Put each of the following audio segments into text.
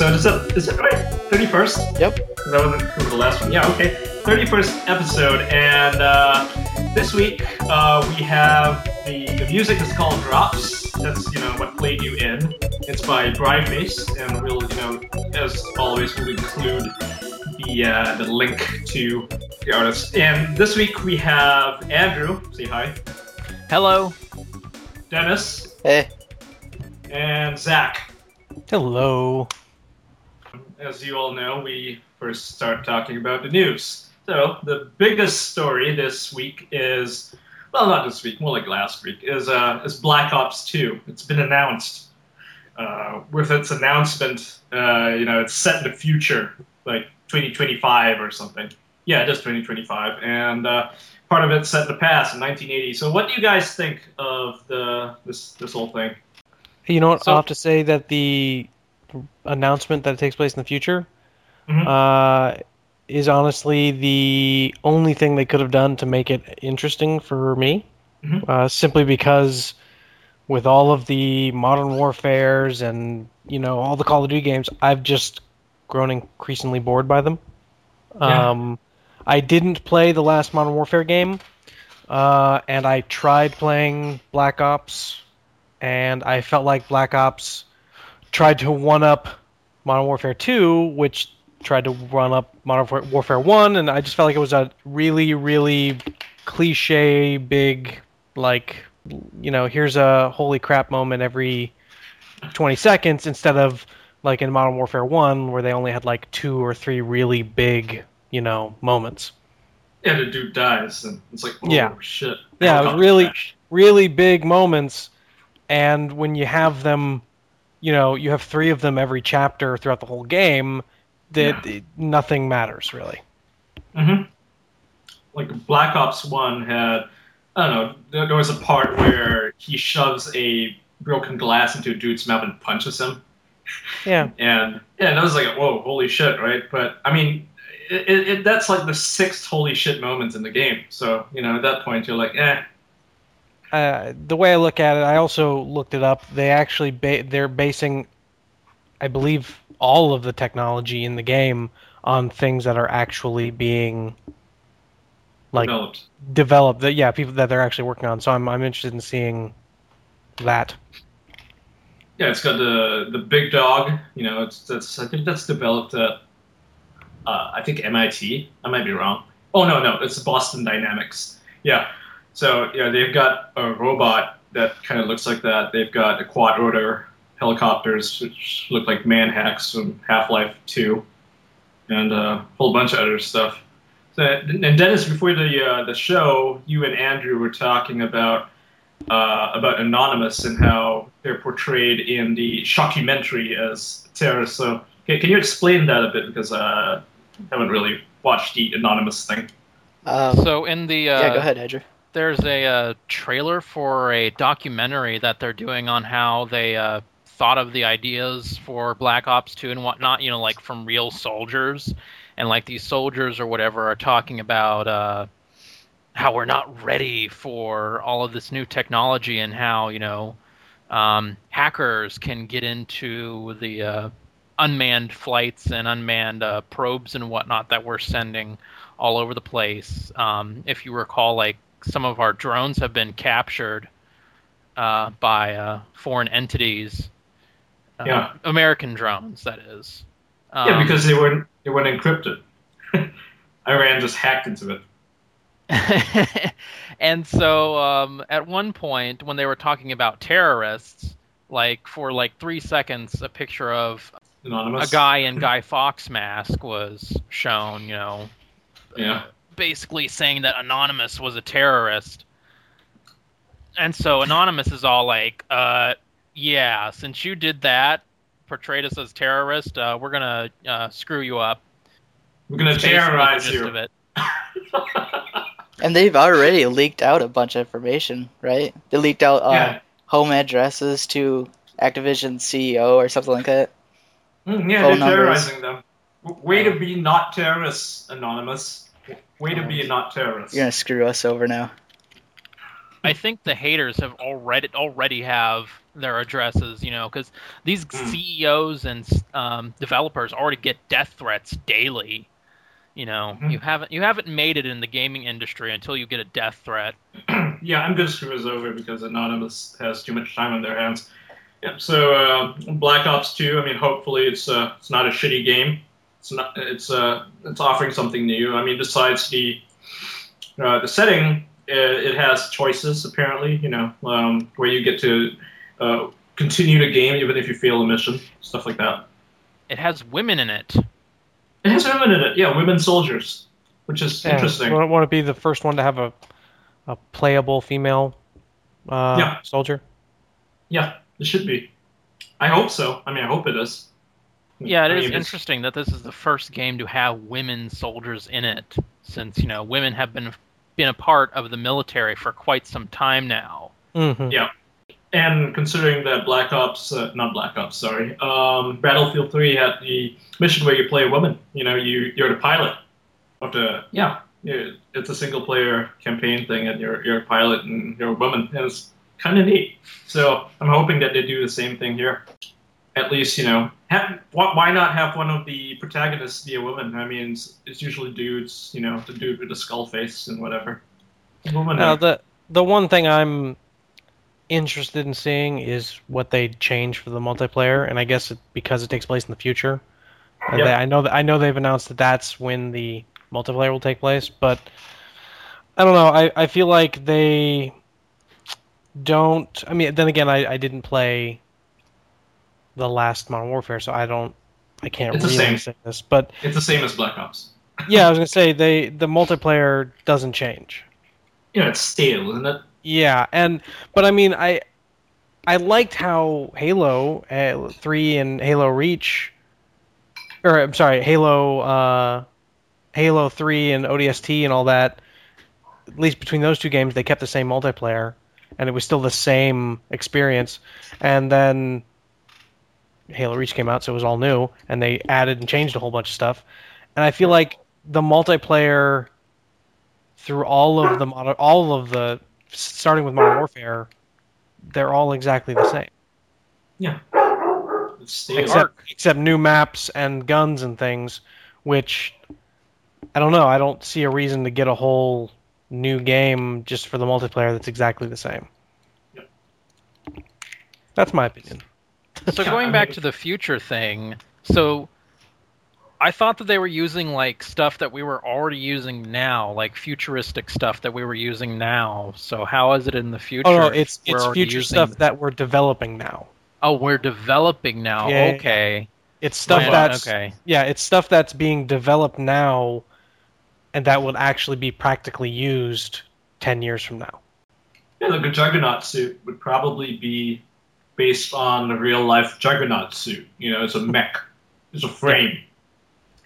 episode. Is that is it right? 31st? Yep. Because I wasn't for the last one. Yeah, okay. 31st episode, and uh, this week uh, we have the, the music is called Drops. That's you know what played you in. It's by Brightface, and we'll you know as always we'll include the uh, the link to the artist. And this week we have Andrew. Say hi. Hello. Dennis Hey, and Zach. Hello. As you all know, we first start talking about the news. So the biggest story this week is, well, not this week, more like last week, is uh, is Black Ops 2. It's been announced. Uh, with its announcement, uh, you know, it's set in the future, like 2025 or something. Yeah, it is 2025, and uh, part of it's set in the past in 1980. So, what do you guys think of the this this whole thing? You know what? So- I'll have to say that the announcement that it takes place in the future Mhm. uh, is honestly the only thing they could have done to make it interesting for me. Mhm. Uh, simply because with all of the modern warfares and you know all the Call of Duty games, I've just grown increasingly bored by them. Yeah. Um, I didn't play the last Modern Warfare game, uh, and I tried playing Black Ops, and I felt like Black Ops tried to one up Modern Warfare 2, which tried to run up Modern Warfare- Warfare 1, and I just felt like it was a really, really cliche, big, like, you know, here's a holy crap moment every 20 seconds instead of like in Modern Warfare 1 where they only had like two or three really big, you know, moments. Yeah, the dude dies, and it's like, oh Yeah. shit. Yeah, it was really- really big moments and when you have them you know you have three of them every chapter throughout the whole game that Yeah. nothing matters really hmm Like Black Ops One had, I don't know. There, was a part where he shoves a broken glass into a dude's mouth and punches him, yeah and yeah, that was like, whoa, holy shit, right? But I mean, it, it, that's like the sixth holy shit moment in the game. So you know, at that point, you're like, eh, uh, the way i look at it i also looked it up they actually ba- they're basing i believe all of the technology in the game on things that are actually being like developed. developed that yeah people that they're actually working on so i'm, I'm interested in seeing that Yeah, it's got the the big dog. You know, it's that's I think that's developed at uh, I think MIT. I might be wrong. Oh no, no, it's Boston Dynamics. Yeah. So yeah, they've got a robot that kind of looks like that. They've got a quad rotor helicopters which look like manhacks from Half Life Two, and a whole bunch of other stuff. So, and Dennis, before the uh, the show, you and Andrew were talking about uh, about Anonymous and how they're portrayed in the shockumentary as terrorists. So, can, can you explain that a bit? Because uh, I haven't really watched the Anonymous thing. um, So in the uh, yeah, go ahead, Andrew. There's a uh, trailer for a documentary that they're doing on how they uh, thought of the ideas for Black Ops 2 and whatnot. You know, like from real soldiers, and like these soldiers or whatever are talking about uh, how we're not ready for all of this new technology and how you know um, hackers can get into the uh, unmanned flights and unmanned uh, probes and whatnot that we're sending all over the place. Um, if you recall, like some of our drones have been captured uh, by uh, foreign entities. Uh, Yeah. American drones, that is. Um, yeah, because they weren't they weren't encrypted. Iran just hacked into it. and so um, at one point when they were talking about terrorists like for like three seconds a picture of Anonymous. a guy in Guy Fawkes mask was shown you know Yeah. Basically saying that anonymous was a terrorist and so anonymous is all like uh yeah since you did that portrayed us as terrorist uh, we're gonna uh, screw you up We're gonna That's terrorize you. of it. And they've already leaked out a bunch of information, right? They leaked out uh, yeah. home addresses to Activision CEO or something like that. Mm, yeah, phone they're numbers. terrorizing them. Way to be not terrorists, Anonymous. Way to be a not terrorist. You're gonna screw us over now. I think the haters have already already have their addresses, you know, because these Mm. CEOs and um, developers already get death threats daily. You know, Mhm. you haven't you haven't made it in the gaming industry until you get a death threat. yeah, I'm gonna screw this over because Anonymous has too much time on their hands. Yep. So uh, Black Ops 2. I mean, hopefully it's uh, it's not a shitty game. It's not. It's uh it's offering something new. I mean, besides the uh, the setting, it, it has choices apparently. You know, um, where you get to uh, continue the game even if you fail a mission, stuff like that. It has women in it. It has women in it. Yeah, women soldiers, which is Yeah, interesting. Want, want to be the first one to have a, a playable female uh, Yeah. soldier? Yeah, it should be. I hope so. I mean, I hope it is. Yeah, it I is mean, it's- interesting that this is the first game to have women soldiers in it, since you know women have been been a part of the military for quite some time now. Mm-hmm. Yeah. And considering that Black Ops, uh, not Black Ops, sorry, um, Battlefield 3 had the mission where you play a woman. You know, you you're the pilot of the yeah. it's a single player campaign thing, and you're you're a pilot and you're a woman, and it's kind of neat. So I'm hoping that they do the same thing here. At least you know, have, why, not have one of the protagonists be a woman? I mean, it's, it's usually dudes. You know, the dude with the skull face and whatever. Woman. Now the the one thing I'm interested in seeing is what they change for the multiplayer, and I guess it, because it takes place in the future. uh, Yep. they- I know that I know they've announced that that's when the multiplayer will take place, but I don't know. I, I feel like they don't. I mean, then again, I, I didn't play the last Modern Warfare, so I don't. I can't It's the really same. say this, but it's the same as Black Ops. yeah, I was gonna say they the multiplayer doesn't change. You know, it's stale, isn't it? Yeah, and but I mean, I I liked how Halo uh, Three and Halo Reach, or I'm sorry, Halo uh, Halo Three and ODST and all that. At least between those two games, they kept the same multiplayer, and it was still the same experience. And then Halo Reach came out, so it was all new, and they added and changed a whole bunch of stuff. And I feel like the multiplayer through all of the mod- all of the starting with Modern Warfare, they're all exactly the same, Yeah. Except except new maps and guns and things, which I don't know. I don't see a reason to get a whole new game just for the multiplayer that's exactly the same. Yep. That's my opinion. So going back to the future thing, so I thought that they were using like stuff that we were already using now, like futuristic stuff that we were using now. So how is it in the future? Oh no, it's it's future using- stuff that we're developing now. Oh, we're developing now. Yeah, yeah, okay. It's stuff Yeah, that's okay. yeah, it's stuff that's being developed now, and that will actually be practically used ten years from now. Yeah, like a Juggernaut suit would probably be based on a real life Juggernaut suit. You know, it's a mech, it's a frame.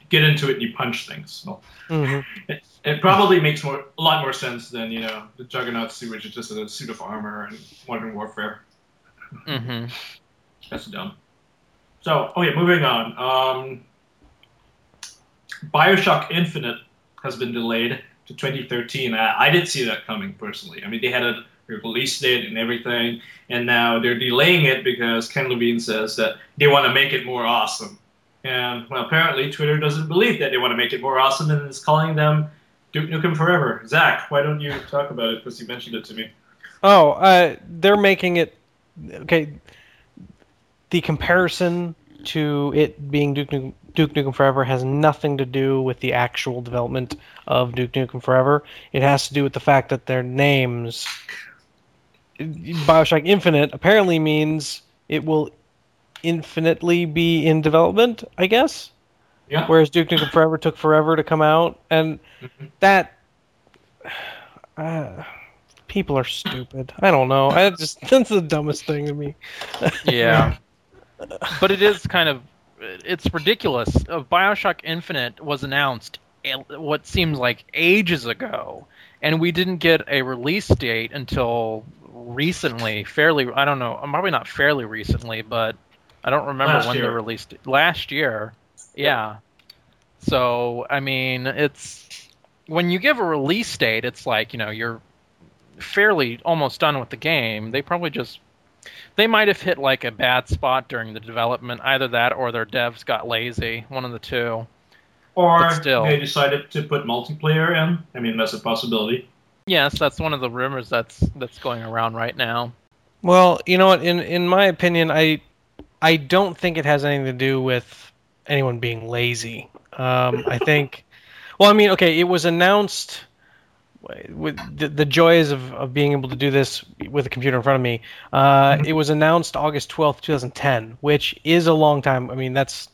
You get into it and you punch things. Well, hmm it, it probably makes more a lot more sense than you know the Juggernaut suit, which is just a suit of armor and Modern Warfare. hmm That's dumb. So, oh yeah, moving on. Um, Bioshock Infinite has been delayed to 2013. I, I did see that coming personally. I mean, they had a release date and everything, and now they're delaying it because Ken Levine says that they want to make it more awesome. And well, apparently Twitter doesn't believe that they want to make it more awesome and is calling them Duke Nukem Forever. Zach, why don't you talk about it? Because you mentioned it to me. Oh, uh, they're making it okay. The comparison to it being Duke Nukem, Duke Nukem Forever has nothing to do with the actual development of Duke Nukem Forever. It has to do with the fact that their names, Bioshock Infinite, apparently means it will infinitely be in development. I guess. Yeah. Whereas Duke Nukem Forever took forever to come out, and Mhm. that. Uh, people are stupid. I don't know. I just that's the dumbest thing to me. Yeah. but it is kind of it's ridiculous. Uh, BioShock Infinite was announced what seems like ages ago, and we didn't get a release date until recently. Fairly, I don't know. Probably not fairly recently, but I don't remember Last when they released it. Last year, yeah. So I mean, it's when you give a release date, it's like you know you're fairly almost done with the game. They probably just they might have hit like a bad spot during the development. Either that or their devs got lazy. One of the two. Or But still. they decided to put multiplayer in. I mean, that's a possibility. Yes, that's one of the rumors that's that's going around right now. Well, you know what? In in my opinion, I I don't think it has anything to do with anyone being lazy. Um, I think. Well, I mean, okay, it was announced with the, the joys of, of being able to do this with a computer in front of me. Uh, it was announced August twelfth, two thousand ten, which is a long time. I mean, that's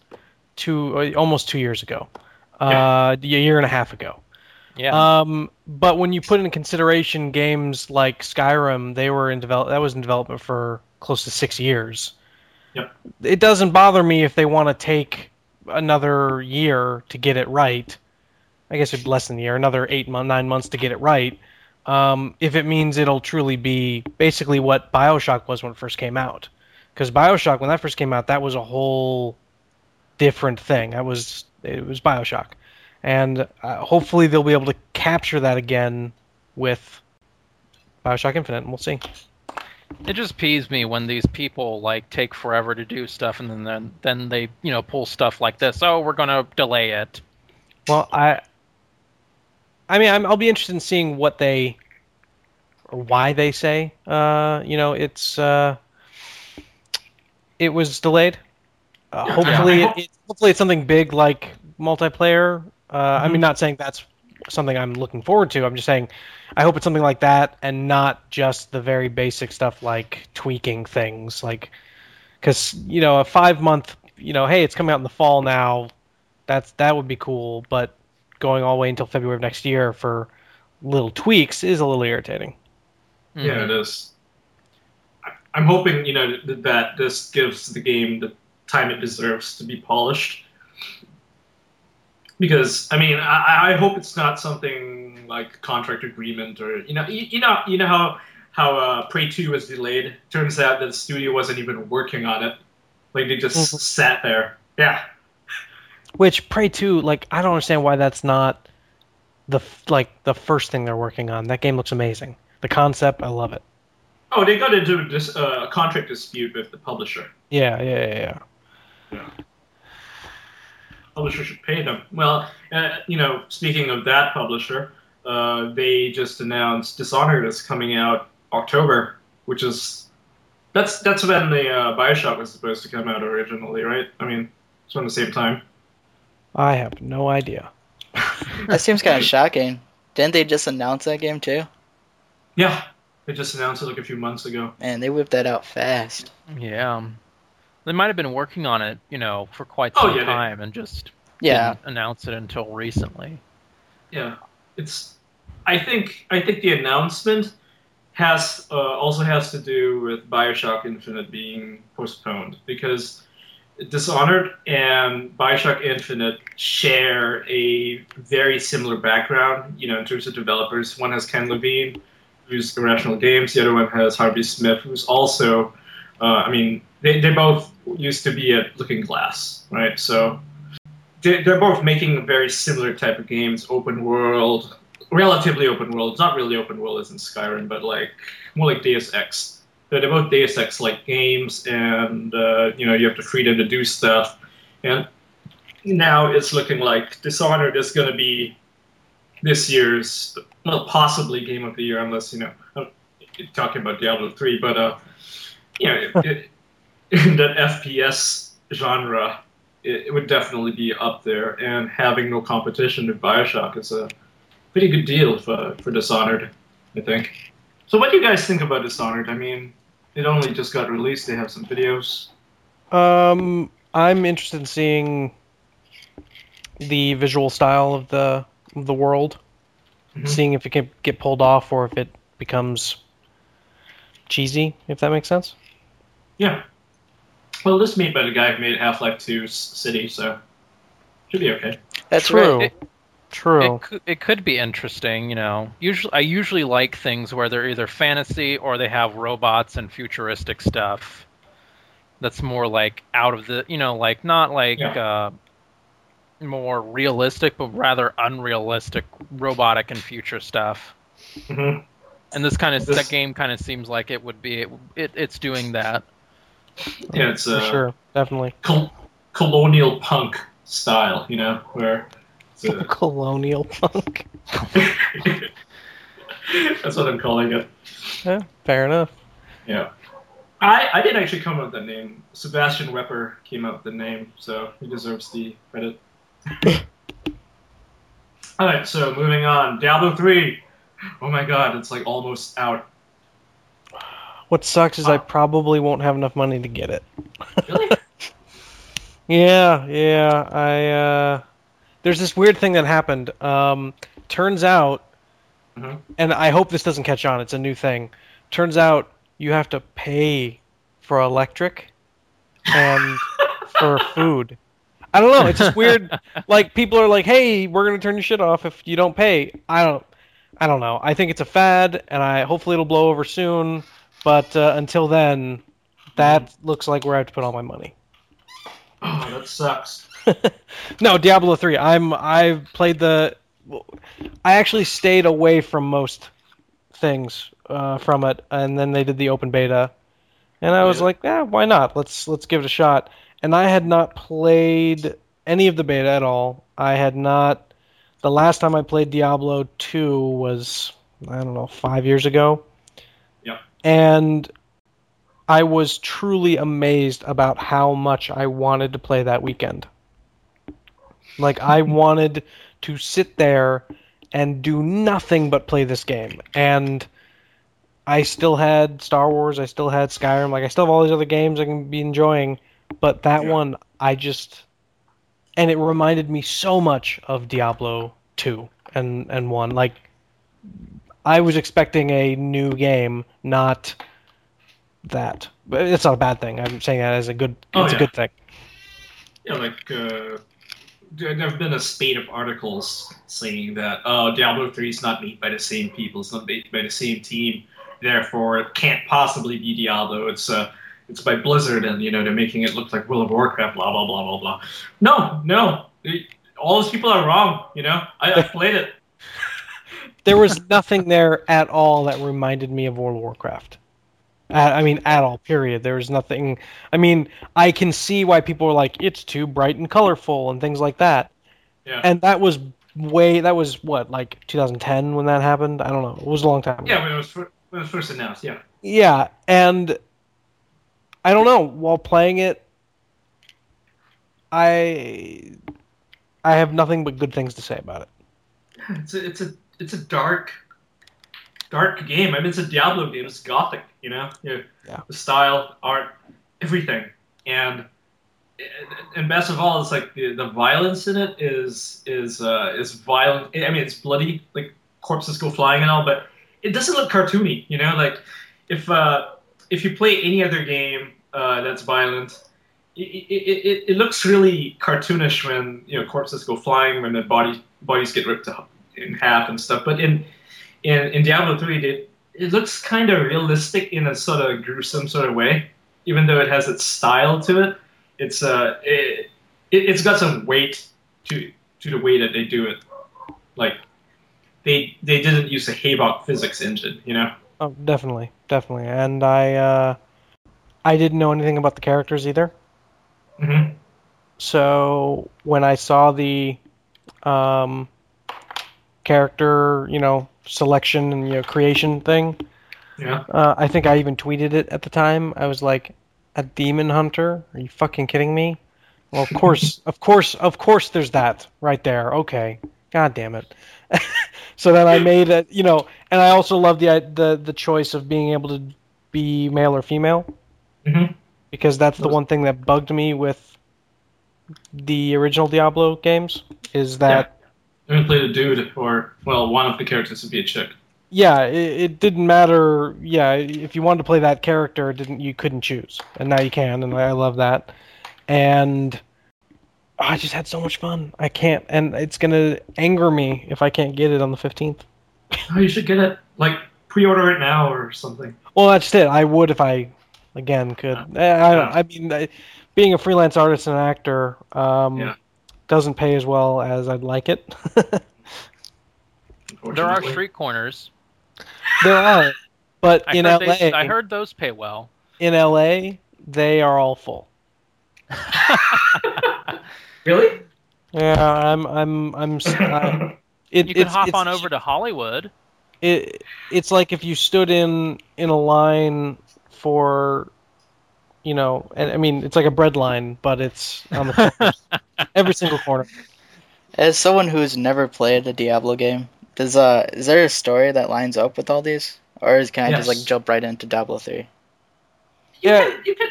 two uh, almost two years ago, uh, a year and a half ago. Yeah. Um, but when you put in consideration games like Skyrim, they were in develop that was in development for close to six years. Yep. It doesn't bother me if they want to take another year to get it right. I guess it'd be less than a year, another eight month, nine months to get it right. Um, if it means it'll truly be basically what Bioshock was when it first came out, because Bioshock when that first came out, that was a whole different thing. That was it was Bioshock and uh, hopefully they'll be able to capture that again with Bioshock Infinite, and we'll see. It just peeves me when these people like take forever to do stuff and then then, then they you know pull stuff like this. Oh, we're gonna delay it. Well, I, I mean, I'm, I'll be interested in seeing what they, or why they say. Uh, you know, it's uh, it was delayed. Uh, hopefully, I it, it, hopefully it's something big like multiplayer. Uh, I mean, not saying that's something I'm looking forward to. I'm just saying, I hope it's something like that and not just the very basic stuff like tweaking things, like because you know a five month, you know, hey, it's coming out in the fall now. That's that would be cool, but going all the way until February of next year for little tweaks is a little irritating. Yeah, Mhm. it is. I- I'm hoping you know that this gives the game the time it deserves to be polished. Because I mean, I, I hope it's not something like contract agreement or you know, you, you know, you know how how uh, Prey Two was delayed. Turns out that the studio wasn't even working on it. Like they just Mhm. sat there. Yeah, Which Prey 2, like I don't understand why that's not the like the first thing they're working on. That game looks amazing. The concept, I love it. Oh, they got into this uh, contract dispute with the publisher. Yeah, yeah, yeah, yeah. Publisher should pay them. Well, uh, you know, speaking of that publisher, uh, they just announced Dishonored is coming out October, which is that's that's when the uh, Bioshock was supposed to come out originally, right? I mean, it's around the same time. I have no idea. That seems kind of shocking. Didn't they just announce that game too? Yeah, they just announced it like a few months ago. Man, they whipped that out fast. Yeah. They might have been working on it, you know, for quite Oh, some yeah, they- time and just Yeah, didn't announce it until recently. Yeah, it's. I think I think the announcement has uh, also has to do with Bioshock Infinite being postponed because Dishonored and Bioshock Infinite share a very similar background. You know, in terms of developers, one has Ken Levine, who's Irrational Games. The other one has Harvey Smith, who's also. Uh, I mean, they, they both used to be at Looking Glass, right? So they- they're both making very similar type of games, open world, relatively open world. It's not really open world as in Skyrim, but like more like Deus Ex. They're both Deus Ex like games, and uh, you know you have the freedom to do stuff. And now it's looking like Dishonored is going to be this year's, well, possibly game of the year, unless you know I'm talking about Diablo three, but uh, you know, it, it, in that FPS genre, it, it would definitely be up there. And having no competition with Bioshock is a pretty good deal for, for Dishonored, I think. So, what do you guys think about Dishonored? I mean, it only just got released. They have some videos. Um, I'm interested in seeing the visual style of the of the world, Mhm. seeing if it can get pulled off or if it becomes cheesy, if that makes sense. Yeah. Well, this is made by the guy who made Half Life 2's City, so should be okay. that's True. right. True. It could, it could be interesting, you know. Usually, I usually like things where they're either fantasy or they have robots and futuristic stuff. That's more like out of the, you know, like not like uh, more realistic, but rather unrealistic robotic and future stuff. hmm And this kind of This- that game kind of seems like it would be. It, it it's doing that. Yeah, it's uh, sure, definitely. col- colonial punk style, you know, where it's a- Colonial punk. that's what I'm calling it. Yeah, fair enough. Yeah. I, I didn't actually come up with the name. Sebastian Wepper came up with the name, so he deserves the credit. Alright, so moving on. Diablo 3. Oh my god, it's like almost out. What sucks is I probably won't have enough money to get it. Really? Yeah, yeah. I uh there's this weird thing that happened. Um turns out Mhm. and I hope this doesn't catch on, it's a new thing. Turns out you have to pay for electric and for food. I don't know, it's just weird. Like people are like, "Hey, we're going to turn your shit off if you don't pay." I don't I don't know. I think it's a fad and I hopefully it'll blow over soon, but uh, until then that looks like where I have to put all my money. Oh, that sucks. no, Diablo 3. I'm I've played the I actually stayed away from most things uh, from it and then they did the open beta. And I was Yeah. like, "Yeah, why not? Let's let's give it a shot." And I had not played any of the beta at all. I had not the last time I played Diablo 2 was I don't know, 5 years ago. And I was truly amazed about how much I wanted to play that weekend. Like I wanted to sit there and do nothing but play this game. And I still had Star Wars, I still had Skyrim, like I still have all these other games I can be enjoying, but that Yeah. one I just and it reminded me so much of Diablo 2 and and 1 like I was expecting a new game, not that. But it's not a bad thing. I'm saying that as a good Oh, it's yeah. a good thing. Yeah, like, uh, there have been a spate of articles saying that, oh, Diablo 3 is not made by the same people, it's not made by the same team, therefore it can't possibly be Diablo. It's, uh, it's by Blizzard, and, you know, they're making it look like World of Warcraft, blah, blah, blah, blah, blah. No, no. All those people are wrong, you know? I, I played it. There was nothing there at all that reminded me of World of Warcraft. I mean, at all. Period. There was nothing. I mean, I can see why people are like, it's too bright and colorful and things like that. Yeah. And that was way. That was what, like 2010 when that happened. I don't know. It was a long time. ago. yeah, when it was, when it was first announced, yeah. Yeah, and I don't know. While playing it, I I have nothing but good things to say about it. It's a, it's a, it's a dark, dark game. I mean, it's a Diablo game. It's gothic, you know. Yeah. Yeah. The style, art, everything, and and best of all, it's like the, the violence in it is is uh, is violent. I mean, it's bloody, like corpses go flying and all, but it doesn't look cartoony, you know. Like if uh, if you play any other game uh, that's violent. It, it, it, it looks really cartoonish when you know corpses go flying when the body bodies get ripped up in half and stuff. But in in, in Diablo 3, it, it looks kind of realistic in a sort of gruesome sort of way, even though it has its style to it. It's uh, it, it, it's got some weight to to the way that they do it. Like they they didn't use a Havok physics engine, you know. Oh, definitely, definitely. And I uh, I didn't know anything about the characters either. hmm So when I saw the um, character, you know, selection and you know creation thing, Yeah. uh, I think I even tweeted it at the time. I was like, "A demon hunter? Are you fucking kidding me?" Well, of course, of course, of course. There's that right there. Okay, god damn it. so then I made it, you know, and I also love the the the choice of being able to be male or female hmm because that's the one thing that bugged me with the original Diablo games is that I'm gonna play the dude, or well, one of the characters would be a chick. yeah, it, it didn't matter. Yeah, if you wanted to play that character, it didn't you couldn't choose, and now you can, and I love that. And I just had so much fun. I can't, and it's gonna anger me if I can't get it on the fifteenth. Oh, you should get it. Like pre-order it now or something. Well, that's it. I would if I, again, could. Eh, I, I mean, I, being a freelance artist and actor um, Yeah. Doesn't pay as well as I'd like it. There are street corners. There are, but I in heard LA, they- I heard those pay well. in LA, they are all full. Really? Yeah, I'm, I'm, I'm. s- I- it, You can it's- hop it's- on over to Hollywood. It, it's like if you stood in in a line for, you know, and I mean, it's like a bread line, but it's on the corners. Every single corner. As someone who's never played a Diablo game, does uh is there a story that lines up with all these, or is, can I just like jump right into Diablo three? Yeah, You can,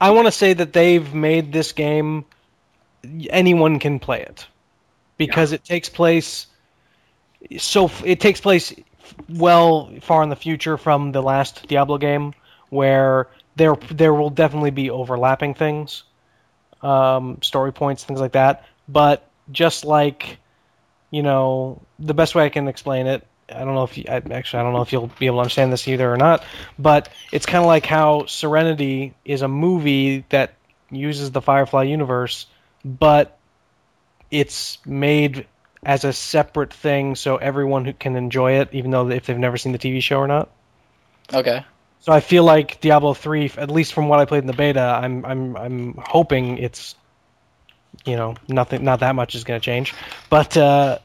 I want to say that they've made this game anyone can play it. Because it takes place so it takes place well far in the future from the last Diablo game where there there will definitely be overlapping things um, story points things like that but just like you know the best way I can explain it I don't know if you, I, actually I don't know if you'll be able to understand this either or not but it's kind of like how Serenity is a movie that uses the Firefly universe, but it's made as a separate thing so everyone who can enjoy it, even though if they've never seen the TV show or not. Okay. So I feel like Diablo 3, at least from what I played in the beta, I'm I'm I'm hoping it's you know nothing not that much is going to change, but uh,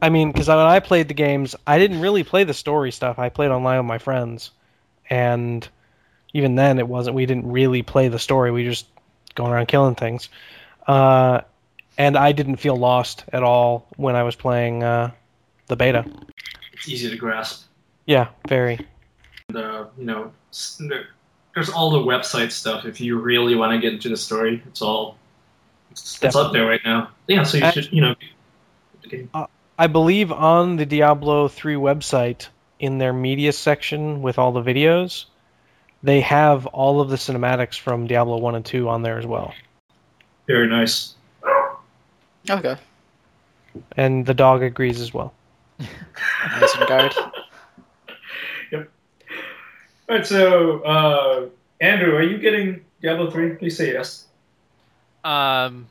I mean because when I played the games, I didn't really play the story stuff. I played online with my friends, and even then it wasn't. We didn't really play the story. We just going around killing things, uh, and I didn't feel lost at all when I was playing uh, the beta. it's easy to grasp. Yeah, very. The you know, there's all the website stuff. If you really want to get into the story, it's all it's, it's up there right now. Yeah, so you And- should you know. Okay. Uh, I believe on the Diablo 3 website, in their media section with all the videos, they have all of the cinematics from Diablo 1 and 2 on there as well. Very nice. Okay. And the dog agrees as well. Isengard. All right, so uh, Andrew, are you getting Diablo three? Please say yes. Um,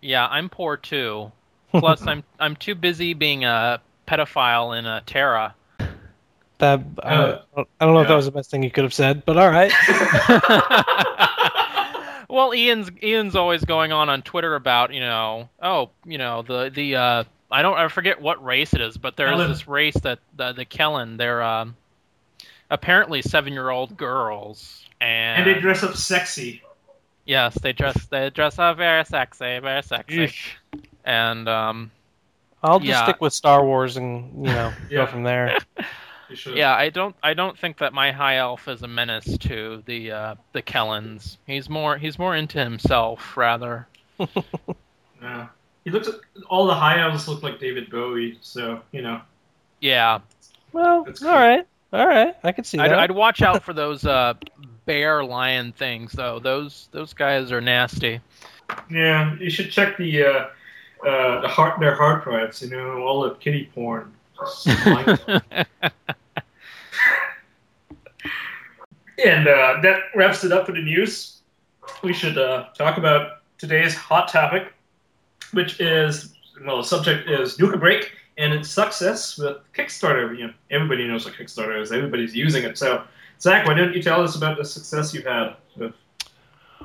yeah, I'm poor too. Plus, I'm I'm too busy being a pedophile in a TERA. That I, Uh, I don't know if that was the best thing you could have said, but all right. well, Ian's Ian's always going on on Twitter about you know oh you know the the uh I don't I forget what race it is, but there's Kellen. this race that the the Kellen they're um apparently seven year old girls and, And they dress up sexy. yes they dress they dress up very sexy very sexy and um I'll just Yeah. stick with Star Wars and you know Yeah. go from there. You should. Yeah, I don't. I don't think that my high elf is a menace to the uh, the Kellens. He's more. He's more into himself, rather. Yeah. He looks. All the high elves look like David Bowie, so you know. Yeah, Well, That's cool. right, all right, I can see I'd, that. I'd watch out for those uh, bear lion things, though. Those those guys are nasty. Yeah, you should check the uh, uh, the hard their hard drives. You know, all the kitty porn. And uh, that wraps it up for the news. We should uh, talk about today's hot topic, which is well, the subject is Nuka Break and its success with Kickstarter. You know, everybody knows what Kickstarter is. Everybody's using it. So, Zach, why don't you tell us about the success you've had with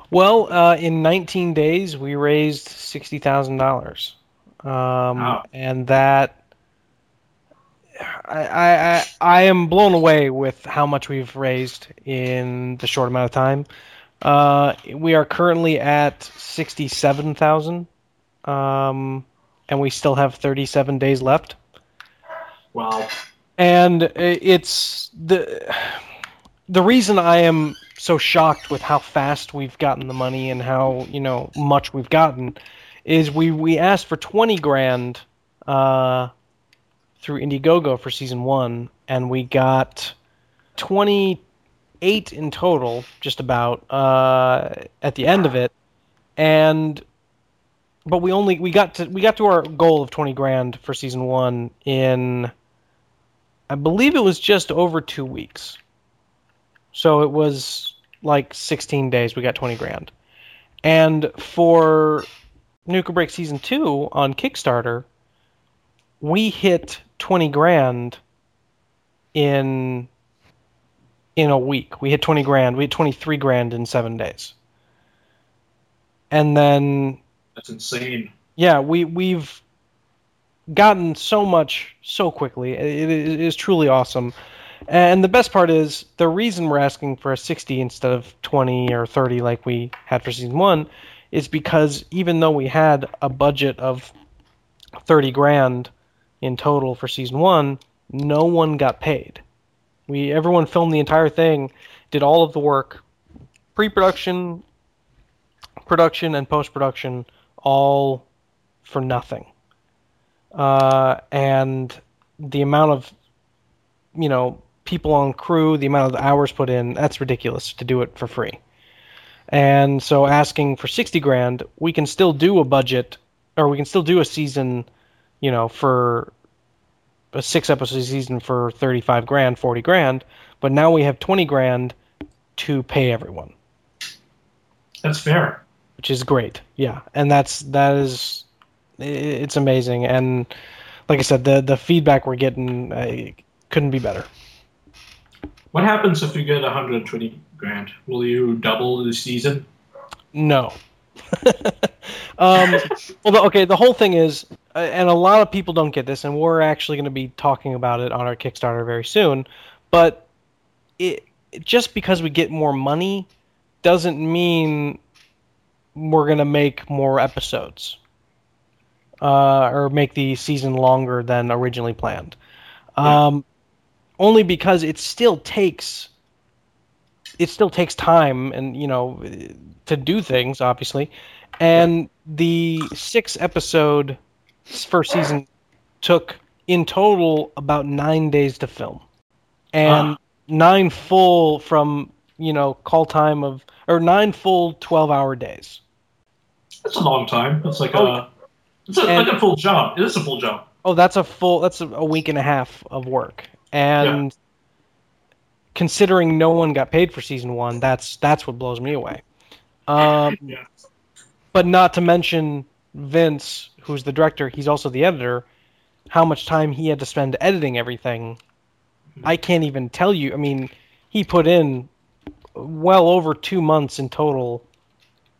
Well, uh, in 19 days, we raised sixty thousand dollars, um, Wow. and that I, I I I am blown away with how much we've raised in the short amount of time. Uh, we are currently at sixty-seven thousand, um, and we still have thirty-seven days left. Wow. and it's the the reason I am so shocked with how fast we've gotten the money and how you know much we've gotten is we we asked for 20 grand uh, through Indiegogo for season one and we got 28 in total just about uh, at the end of it and but we only we got to we got to our goal of 20 grand for season one in I believe it was just over two weeks. So it was like 16 days. We got 20 grand. And for Nuka Break Season 2 on Kickstarter, we hit 20 grand in in a week. We hit 20 grand. We hit 23 grand in 7 days. And then That's insane. yeah, we we've gotten so much so quickly. It, is truly awesome. And the best part is the reason we're asking for a 60 instead of 20 or 30 like we had for season 1 is because even though we had a budget of 30 grand in total for season 1, no one got paid. We everyone filmed the entire thing, did all of the work, pre-production, production and post-production all for nothing. Uh, and the amount of, you know, people on crew, the amount of hours put in, that's ridiculous to do it for free. And so asking for 60 grand, we can still do a budget, or we can still do a season, you know, for a six episode season for 35 grand, 40 grand, but now we have 20 grand to pay everyone That's fair. Which is great. Yeah, and that's that is it's amazing. And like I said, the the feedback we're getting uh, couldn't be better. What happens if you get 120 grand? Will you double the season? No. um, well, okay. The whole thing is, uh, and a lot of people don't get this, and we're actually going to be talking about it on our Kickstarter very soon. But it just because we get more money doesn't mean we're going to make more episodes uh, or make the season longer than originally planned. Um, only because it still takes it still takes time and you know to do things obviously and the six episode first season took in total about nine days to film and Ah. nine full from you know call time of or nine full 12 hour days That's a long time. It's like Oh, a, it's a, and- like a full job. It is a full job. oh that's a full that's a, a week and a half of work and considering no one got paid for season one that's that's what blows me away um, Yeah. but not to mention Vince, who's the director, he's also the editor, how much time he had to spend editing everything. I can't even tell you. I mean, he put in well over two months in total,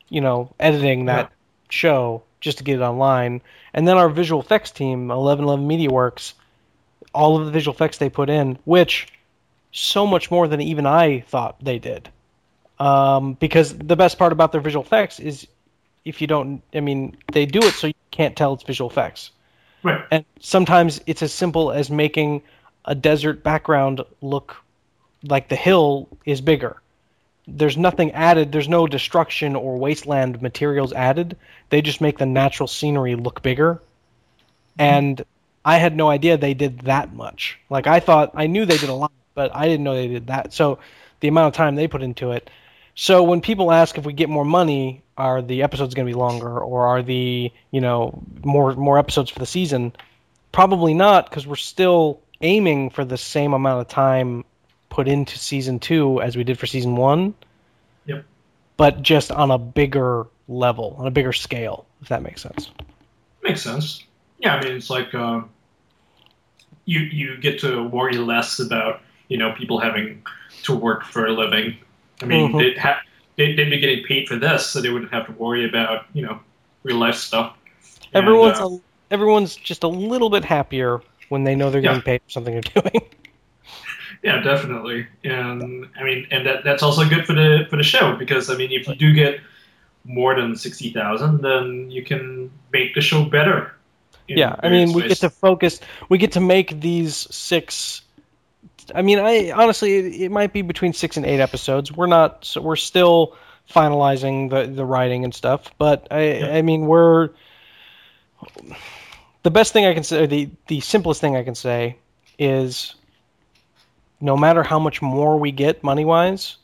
you know, editing that Yeah. show just to get it online. And then our visual effects team, 1111 Media Works, all of the visual effects they put in, which so much more than even I thought they did. Um, because the best part about their visual effects is if you don't, I mean, they do it so you can't tell it's visual effects. Right. And sometimes it's as simple as making a desert background look like the hill is bigger. There's nothing added, there's no destruction or wasteland materials added. They just make the natural scenery look bigger. Mm-hmm. And I had no idea they did that much. Like I thought I knew they did a lot, but I didn't know they did that. So the amount of time they put into it. So when people ask if we get more money, are the episodes going to be longer or are the, you know, more more episodes for the season? Probably not because we're still aiming for the same amount of time put into season 2 as we did for season 1. Yep. But just on a bigger level, on a bigger scale, if that makes sense. Makes sense. Yeah, I mean, it's like um, you you get to worry less about you know people having to work for a living. I mean, Mhm. they'd, ha- they'd, they'd be getting paid for this, so they wouldn't have to worry about you know real life stuff. And, Everyone's uh, a, everyone's just a little bit happier when they know they're Yeah. getting paid for something they're doing. Yeah, definitely. And I mean, and that, that's also good for the for the show because I mean, if you do get more than sixty thousand, then you can make the show better. yeah, I mean, we ways. get to focus. We get to make these six. I mean, I honestly, it, it might be between six and eight episodes. We're not. So we're still finalizing the the writing and stuff. But I, Yeah. I mean, we're. The best thing I can say, the the simplest thing I can say, is. No matter how much more we get money wise,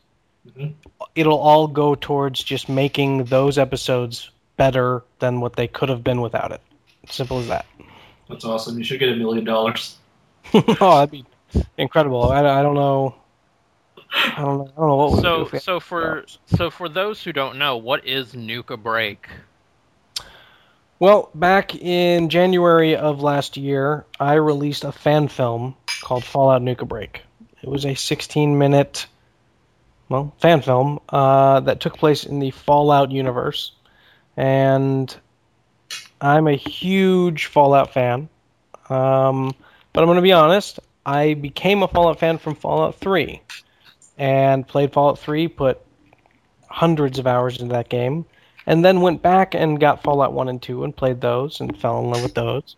Mhm. it'll all go towards just making those episodes better than what they could have been without it. Simple as that. That's awesome. You should get a million dollars. oh, that'd be incredible. I, I don't know. I don't know. I don't know what we So, if we- so for so for those who don't know, what is Nuka Break? Well, back in January of last year, I released a fan film called Fallout Nuka Break. It was a 16 minute, well, fan film uh, that took place in the Fallout universe. And I'm a huge Fallout fan. Um, but I'm going to be honest, I became a Fallout fan from Fallout 3 and played Fallout 3, put hundreds of hours into that game, and then went back and got Fallout 1 and 2 and played those and fell in love with those.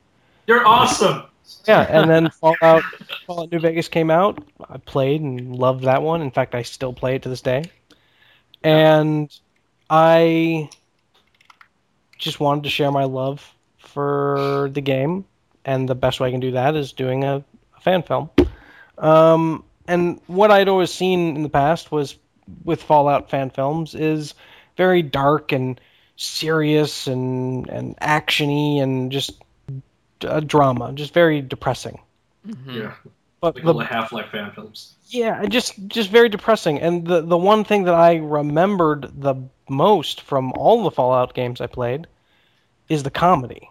You're awesome. Yeah, and then Fallout Fallout New Vegas came out. I played and loved that one. In fact, I still play it to this day. And I just wanted to share my love for the game, and the best way I can do that is doing a, a fan film. Um, and what I'd always seen in the past was with Fallout fan films is very dark and serious and and actiony and just a drama, just very depressing. Mhm. Yeah, But like the, all the Half-Life fan films. yeah, just just very depressing. And the the one thing that I remembered the most from all the Fallout games I played is the comedy,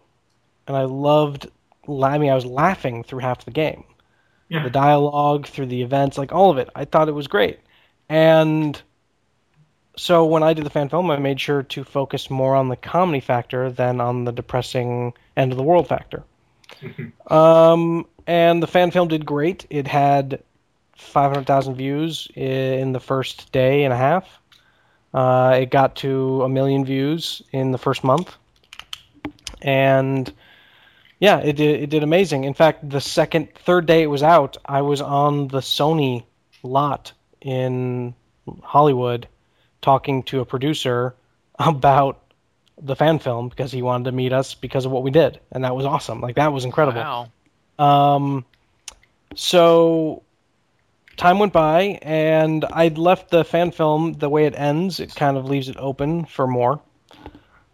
and I loved. I mean, I was laughing through half the game. Yeah. The dialogue, through the events, like all of it, I thought it was great. And so when I did the fan film, I made sure to focus more on the comedy factor than on the depressing end of the world factor. Um, and the fan film did great. It had 500,000 views in the first day and a half. Uh, it got to a million views in the first month. And yeah, it did, it did amazing. In fact, the second, third day it was out, I was on the Sony lot in Hollywood talking to a producer about the fan film because he wanted to meet us because of what we did. And that was awesome. Like, that was incredible. Wow. Um, so time went by, and I'd left the fan film the way it ends. It kind of leaves it open for more,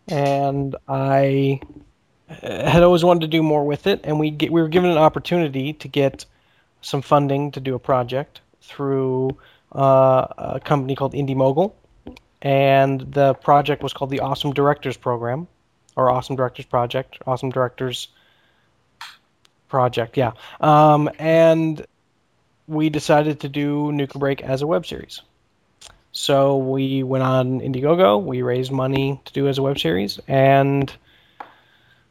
and I uh, had always wanted to do more with it. And we get, we were given an opportunity to get some funding to do a project through uh, a company called Indy Mogul, and the project was called the Awesome Directors Program, or Awesome Directors Project, Awesome Directors project, yeah. Um, and we decided to do Nuka Break as a web series. So we went on Indiegogo, we raised money to do as a web series, and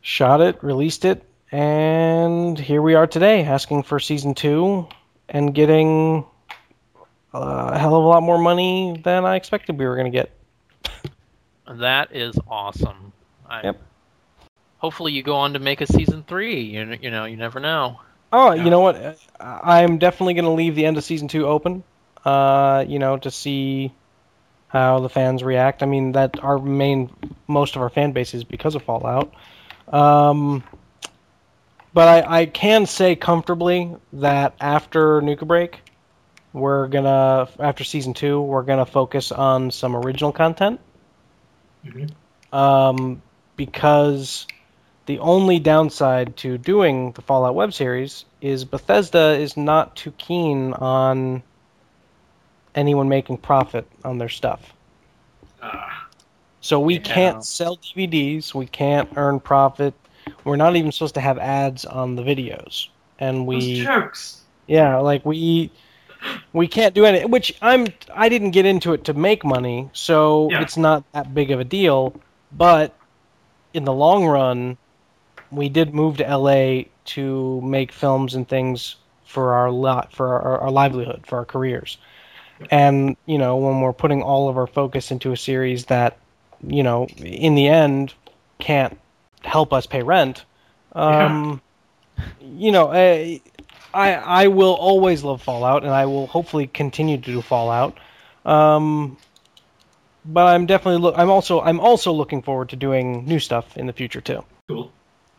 shot it, released it, and here we are today, asking for season two and getting a hell of a lot more money than I expected we were going to get. That is awesome. I, Yep. Hopefully, you go on to make a season three. You, you know, you never know. Oh, Yeah. you know what? I'm definitely going to leave the end of season two open. Uh, you know, to see how the fans react. I mean, that our main, most of our fan base is because of Fallout. Um, but I, I can say comfortably that after Nuka Break, we're gonna after season two, we're gonna focus on some original content. Mhm. Um, because the only downside to doing the Fallout web series is Bethesda is not too keen on anyone making profit on their stuff. Ah, So we Yeah. can't sell DVDs, we can't earn profit. We're not even supposed to have ads on the videos. And those we jokes. yeah, like we we can't do any which I'm I didn't get into it to make money, so Yeah. it's not that big of a deal, but in the long run we did move to LA to make films and things for our lot for our, our livelihood, for our careers. And, you know, when we're putting all of our focus into a series that, you know, in the end can't help us pay rent, um you know, I, I I will always love Fallout, and I will hopefully continue to do Fallout. Um, but I'm definitely look. I'm also I'm also looking forward to doing new stuff in the future too. Cool.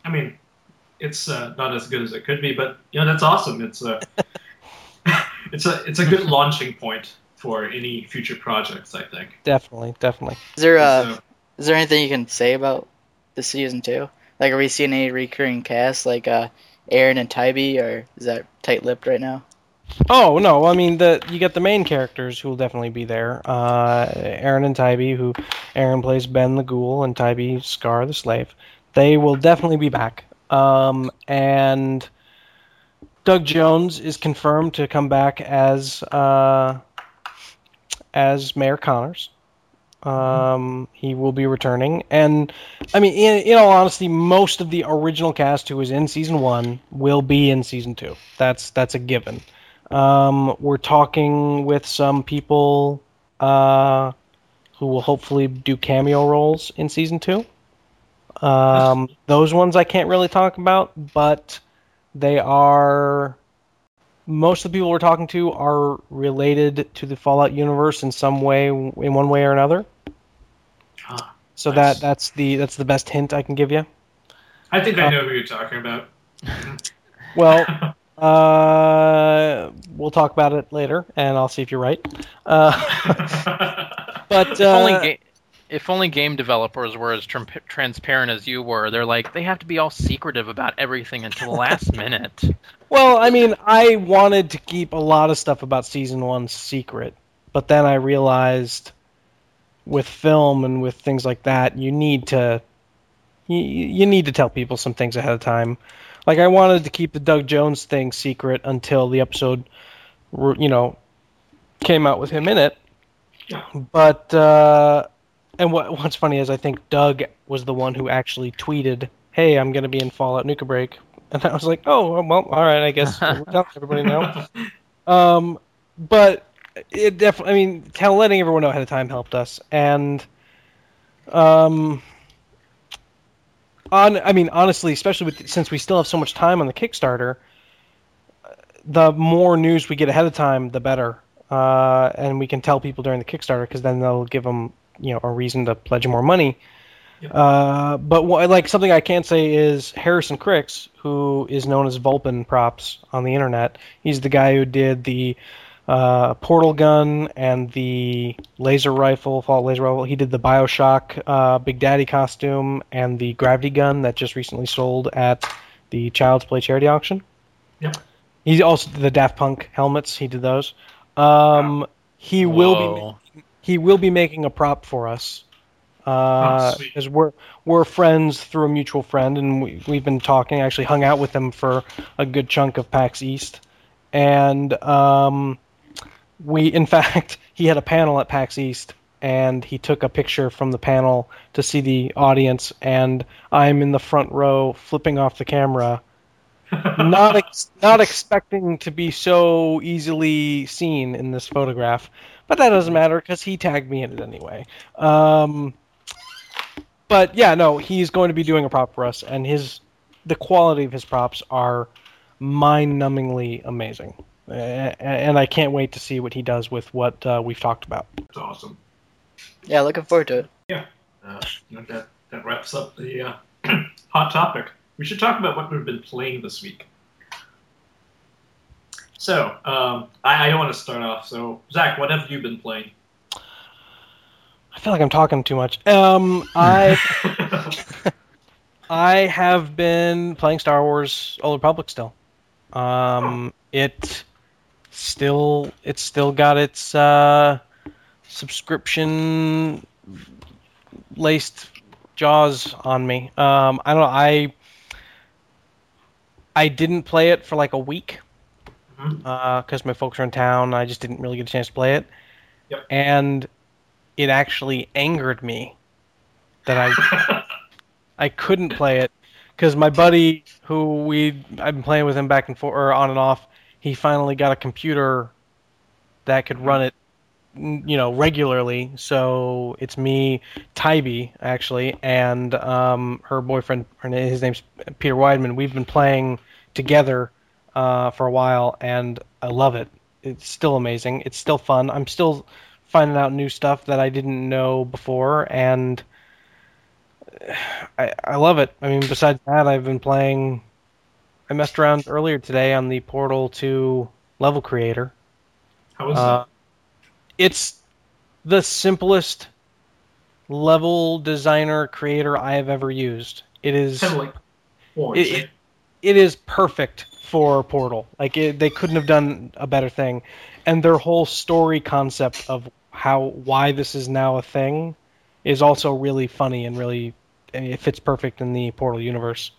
I mean, it's uh, not as good as it could be, but you know that's awesome. It's a it's a it's a good launching point for any future projects. I think. Definitely, definitely. Is there uh, So, is there anything you can say about the season two? Like, are we seeing any recurring cast like uh, Aaron and Tybee, or is that tight-lipped right now? Oh no, I mean the you got the main characters who will definitely be there. Uh, Aaron and Tybee, who Aaron plays Ben the Ghoul and Tybee Scar the Slave. They will definitely be back. Um, and Doug Jones is confirmed to come back as uh, as Mayor Connors. Um, he will be returning, and I mean, in, in all honesty, most of the original cast who was in season one will be in season two. That's that's a given. Um, we're talking with some people uh, who will hopefully do cameo roles in season two. Um, those ones I can't really talk about, but they are. Most of the people we're talking to are related to the Fallout universe in some way, in one way or another. So Nice. that that's the that's the best hint I can give you. I think I Uh, know who you're talking about. Well, uh, we'll talk about it later, and I'll see if you're right. Uh, but If uh, only ga- if only game developers were as tran- transparent as you were, they're like they have to be all secretive about everything until the last minute. Well, I mean, I wanted to keep a lot of stuff about season one secret, but then I realized with film and with things like that, you need to you, you need to tell people some things ahead of time. Like I wanted to keep the Doug Jones thing secret until the episode, you know, came out with him in it. But uh, and what what's funny is I think Doug was the one who actually tweeted, "Hey, I'm going to be in Fallout Nuka Break," and I was like, "Oh, well, all right, I guess we'll tell everybody now." Um, but it definitely, I mean, tell letting everyone know ahead of time helped us, and um, on, I mean, honestly, especially with since we still have so much time on the Kickstarter, the more news we get ahead of time, the better, uh, and we can tell people during the Kickstarter because then they'll give them, you know, a reason to pledge more money. Uh, but what, like something I can say is Harrison Krix, who is known as Volpin Props on the internet. He's the guy who did the uh, portal gun and the laser rifle, Fallout laser rifle. He did the Bioshock uh, Big Daddy costume and the gravity gun that just recently sold at the Child's Play charity auction. Yeah. He's also did the Daft Punk helmets. He did those. Um, he will be he will be making a prop for us Oh, sweet. because we're we're friends through a mutual friend, and we, we've been talking. I actually hung out with him for a good chunk of PAX East, and um, we, in fact, he had a panel at PAX East, and he took a picture from the panel to see the audience, and I'm in the front row flipping off the camera. not ex- not expecting to be so easily seen in this photograph, but that doesn't matter because he tagged me in it anyway. Um, but yeah, no, he's going to be doing a prop for us, and his the quality of his props are mind-numbingly amazing, and I can't wait to see what he does with what uh, we've talked about. It's awesome. Yeah, looking forward to it. Uh, that, that wraps up the uh, hot topic. We should talk about what we've been playing this week. So, um, I, I don't want to start off. So, Zach, what have you been playing? I feel like I'm talking too much. Um, I I have been playing Star Wars Old Republic still. Um, it still it's still got its uh, subscription laced jaws on me. Um, I don't know. I I didn't play it for like a week because my folks are in town. I just didn't really get a chance to play it, Yep. and it actually angered me that I I couldn't play it because my buddy who we I've been playing with him back and forth or on and off, he finally got a computer that could run it, you know, regularly. So it's me, Tybee actually, and um, her boyfriend. His name's Peter Weidman. We've been playing together uh, for a while, and I love it. It's still amazing. It's still fun. I'm still finding out new stuff that I didn't know before, and I, I love it. I mean, besides that, I've been playing. I messed around earlier today on the Portal 2 level creator. How is Uh, it's the simplest level designer creator I have ever used. It it? is Kind of like Forge. it- it- it is perfect for Portal. Like it, they couldn't have done a better thing, and their whole story concept of how why this is now a thing is also really funny and really it fits perfect in the Portal universe.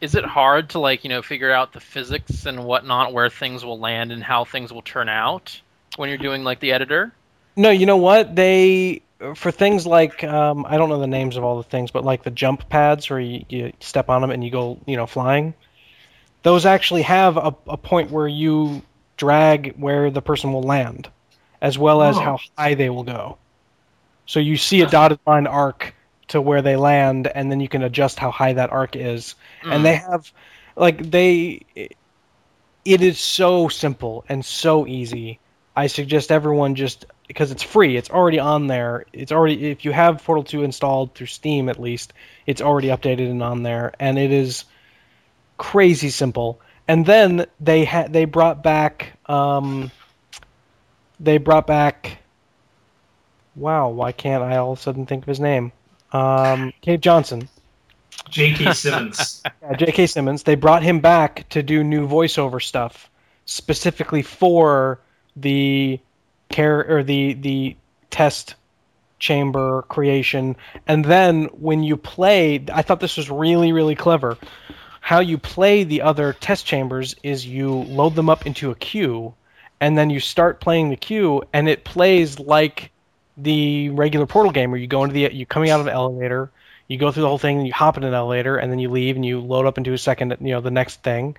Is it hard to like you know figure out the physics and whatnot where things will land and how things will turn out when you're doing like the editor? No, you know what? They for things like um, I don't know the names of all the things, but like the jump pads where you, you step on them and you go, you know, flying. Those actually have a, a point where you drag where the person will land, as well as Oh. how high they will go. So you see a dotted line arc to where they land, and then you can adjust how high that arc is. Mm. And they have, like, they. It is so simple and so easy. I suggest everyone just because it's free. It's already on there. It's already if you have Portal 2 installed through Steam at least, it's already updated and on there, and it is crazy simple. And then they had they brought back um, they brought back. Wow, why can't I all of a sudden think of his name? Um, Cave Johnson. J.K. Simmons. Yeah, J.K. Simmons. They brought him back to do new voiceover stuff, specifically for the care or the the test chamber creation. And then when you play, I thought this was really really clever. How you play the other test chambers is you load them up into a queue, and then you start playing the queue, and it plays like the regular Portal game, where you go into the you're coming out of an elevator, you go through the whole thing, and you hop in an elevator, and then you leave, and you load up into a second, you know, the next thing,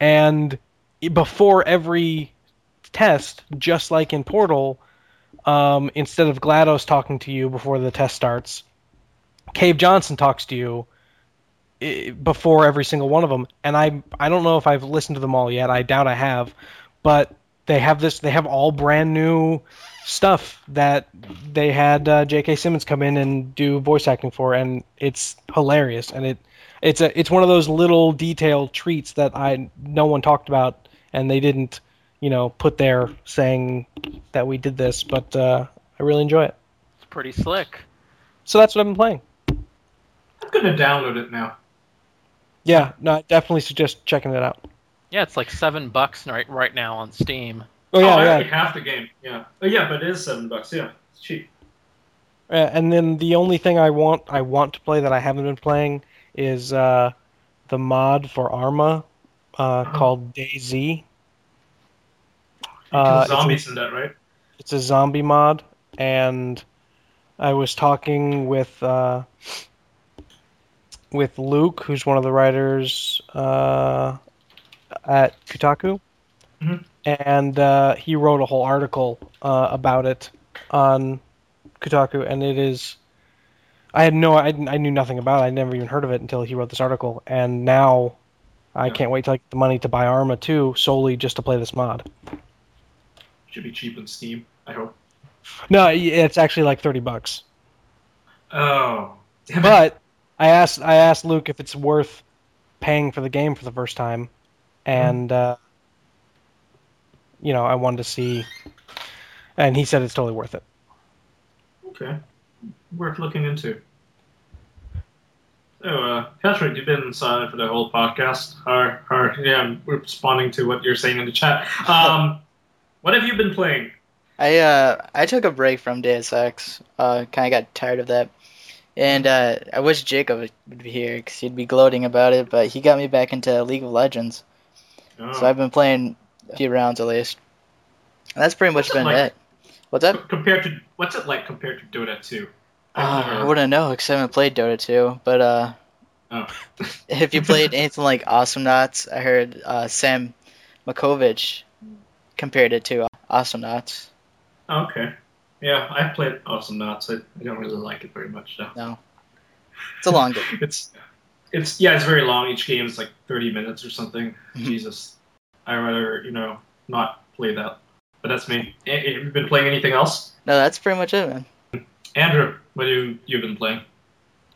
and before every test, just like in Portal, um, instead of GLaDOS talking to you before the test starts, Cave Johnson talks to you before every single one of them. And I I don't know if I've listened to them all yet. I doubt I have, but they have this. They have all brand new stuff that they had uh, J.K. Simmons come in and do voice acting for, and it's hilarious. And it it's a it's one of those little detailed treats that I no one talked about, and they didn't you know put there saying that we did this, but uh, I really enjoy it. It's pretty slick. So that's what I've been playing. I'm gonna download it now. Yeah, no, I definitely suggest checking it out. Yeah, it's like seven bucks right right now on Steam. Oh yeah, I yeah. have the game. Yeah. Oh yeah, but it is seven bucks. Yeah, it's cheap. Uh, and then the only thing I want I want to play that I haven't been playing is uh, the mod for Arma uh, called DayZ. Uh, it's a- zombies in that, right? It's a zombie mod, and I was talking with uh, with Luke, who's one of the writers uh, at Kotaku, Mhm. And uh, he wrote a whole article uh, about it on Kotaku, and it is. I had no, I, I knew nothing about it. I never even heard of it until he wrote this article, and now I Yeah. can't wait to get the money to buy Arma 2 solely just to play this mod. Should be cheap on Steam. I hope. No, it's actually like thirty bucks. Oh. But I asked I asked Luke if it's worth paying for the game for the first time, and uh, you know I wanted to see, and he said it's totally worth it. Okay. Worth looking into. So, uh, Patrick, you've been silent for the whole podcast. Or, or yeah, I'm responding to what you're saying in the chat. Um, what have you been playing? I uh I took a break from Deus Ex. Uh, kind of got tired of that, and uh, I wish Jacob would be here because he'd be gloating about it. But he got me back into League of Legends, Oh. so I've been playing a few rounds at least. And that's pretty much What's it been like? it. What's that? compared to what's it like compared to Dota 2? I've Uh, I wouldn't know because I haven't played Dota 2. But uh, Oh. if you played anything like Awesomenauts, I heard uh, Sam Makovich compared it to Awesomenauts. Oh, okay. Yeah, I've played Awesomenauts. I, I don't really like it very much though. No, it's a long game. It's it's yeah, it's very long. Each game is like 30 minutes or something. Mhm. Jesus, I rather you know not play that. But that's me. Have you been playing anything else? No, that's pretty much it, man. Andrew, what have you you been playing?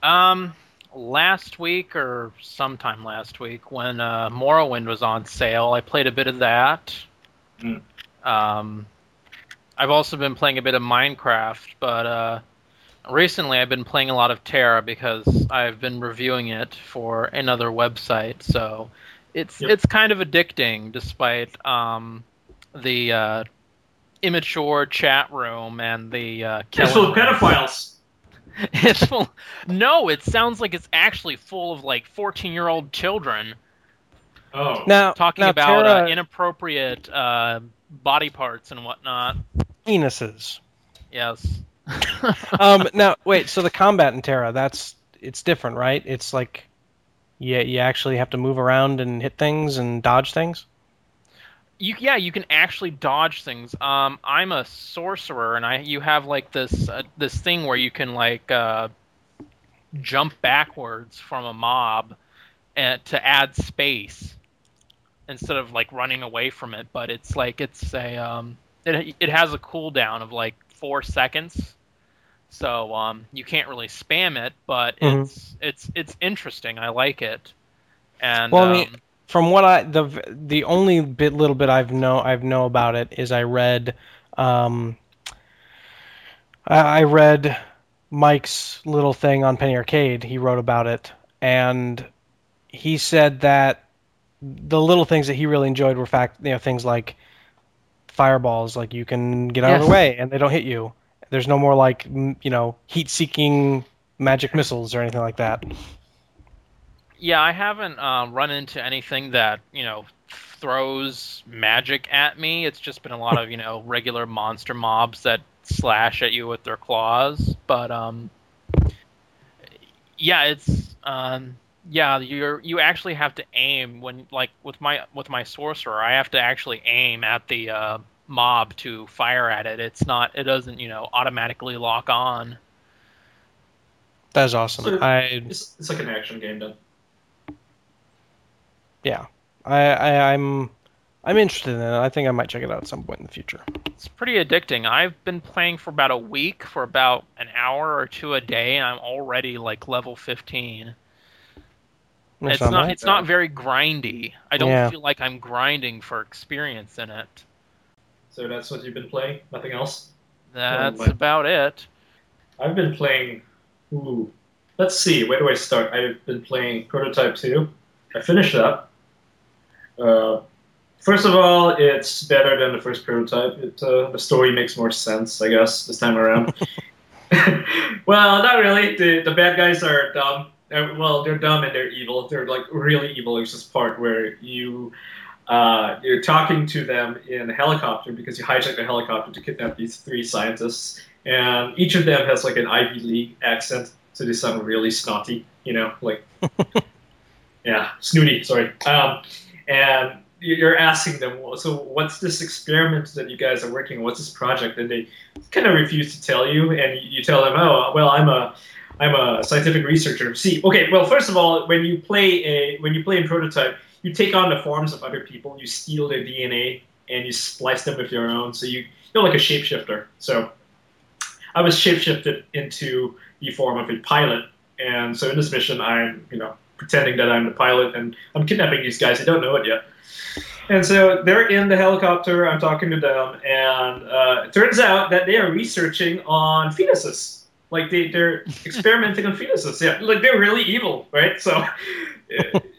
Um, last week or sometime last week when uh, Morrowind was on sale, I played a bit of that. Mm. Um, I've also been playing a bit of Minecraft, but uh, recently I've been playing a lot of TERA because I've been reviewing it for another website. So it's Yep. it's kind of addicting, despite um, the uh, immature chat room and the uh, They're full of pedophiles. It's full. No, it sounds like it's actually full of like 14 year old children Oh. Now, talking now about TERA, uh, inappropriate uh, body parts and whatnot. penises. Yes. um, now wait, so the combat in TERA, that's it's different, right? It's like yeah, you actually have to move around and hit things and dodge things. You yeah, you can actually dodge things. Um, I'm a sorcerer, and I you have like this uh, this thing where you can like uh, jump backwards from a mob, and to add space instead of like running away from it. But it's like it's a um, it it has a cooldown of like four seconds, so um, you can't really spam it, but Mhm. it's it's it's interesting. I like it, and Well, I mean, um, From what I the the only bit little bit I've know I've know about it is I read um I, I read Mike's little thing on Penny Arcade. He wrote about it and he said that the little things that he really enjoyed were fact you know things like fireballs like you can get out of the way and they don't hit you. There's no more like you know heat seeking magic missiles or anything like that. Yeah, I haven't um, run into anything that you know throws magic at me. It's just been a lot of you know regular monster mobs that slash at you with their claws. But um, yeah, it's um, yeah, you're you actually have to aim when like with my with my sorcerer, I have to actually aim at the uh, mob to fire at it. It's not it doesn't you know automatically lock on. That is awesome. So- I It's, it's like an action game then. yeah, I, I I'm I'm interested in it. I think I might check it out at some point in the future. It's pretty addicting. I've been playing for about a week for about an hour or two a day, and I'm already like level 15. That's it's not. bad. It's not very grindy. I don't Yeah. feel like I'm grinding for experience in it. So that's what you've been playing? Nothing else? That's my- about it. I've been playing. Ooh. Let's see. Where do I start? I've been playing Prototype 2. I finished that. Uh, first of all, it's better than the first Prototype. It, uh, the story makes more sense, I guess, this time around. well, not really. The, the bad guys are dumb. Uh, well, they're dumb and they're evil. They're like really evil. There's this part where you uh, you're talking to them in a helicopter because you hijacked a helicopter to kidnap these three scientists, and each of them has like an Ivy League accent, so they sound really snotty, you know, like yeah, snooty. Sorry. Um, and you're asking them, so what's this experiment that you guys are working on? What's this project? And they kind of refuse to tell you, and you tell them, oh, well, I'm a I'm a scientific researcher. See, okay, well, first of all, when you play a when you play in prototype, you take on the forms of other people. You steal their DNA and you splice them with your own. So you you're like a shapeshifter. So I was shapeshifted into the form of a pilot, and so in this mission, I'm you know pretending that I'm the pilot, and I'm kidnapping these guys. They don't know it yet. And so they're in the helicopter. I'm talking to them, and uh, it turns out that they are researching on fetuses. Like they, they're experimenting on fetuses. Yeah, like they're really evil, right? So